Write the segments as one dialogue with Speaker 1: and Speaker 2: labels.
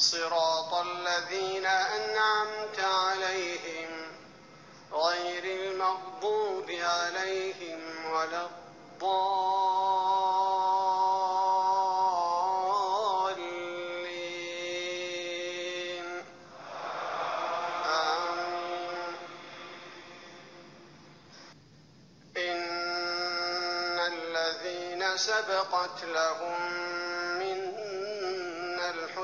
Speaker 1: صراط الذين أنعمت عليهم غير المغضوب عليهم ولا الضالين. آمين. إن الذين سبقت لهم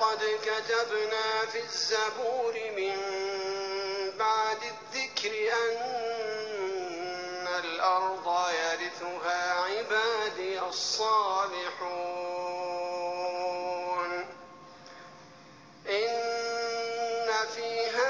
Speaker 1: وَلَقَدْ كَتَبْنَا فِي الزَّبُورِ مِن بَعْدِ الذِّكْرِ أَنَّ الْأَرْضَ يَرِثُهَا عِبَادِيَ الصَّالِحُونَ. إِنَّ فِي هَذَا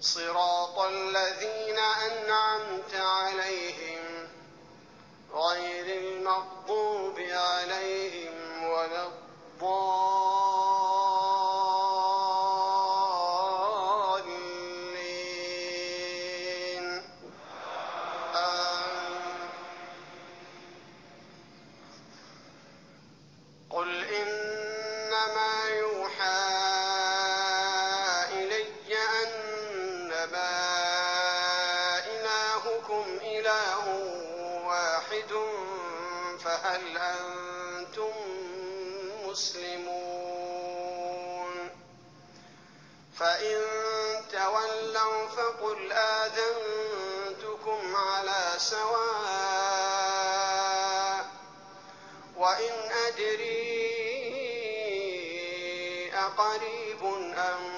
Speaker 1: صراط الذين أنعمت عليهم غير المغضوب عليهم ولا الضالين. آمين. قل إنما يوحى واحد فهل أنتم مسلمون فإن تولوا فقل آذنتكم على سواء وإن أدري أقريب أم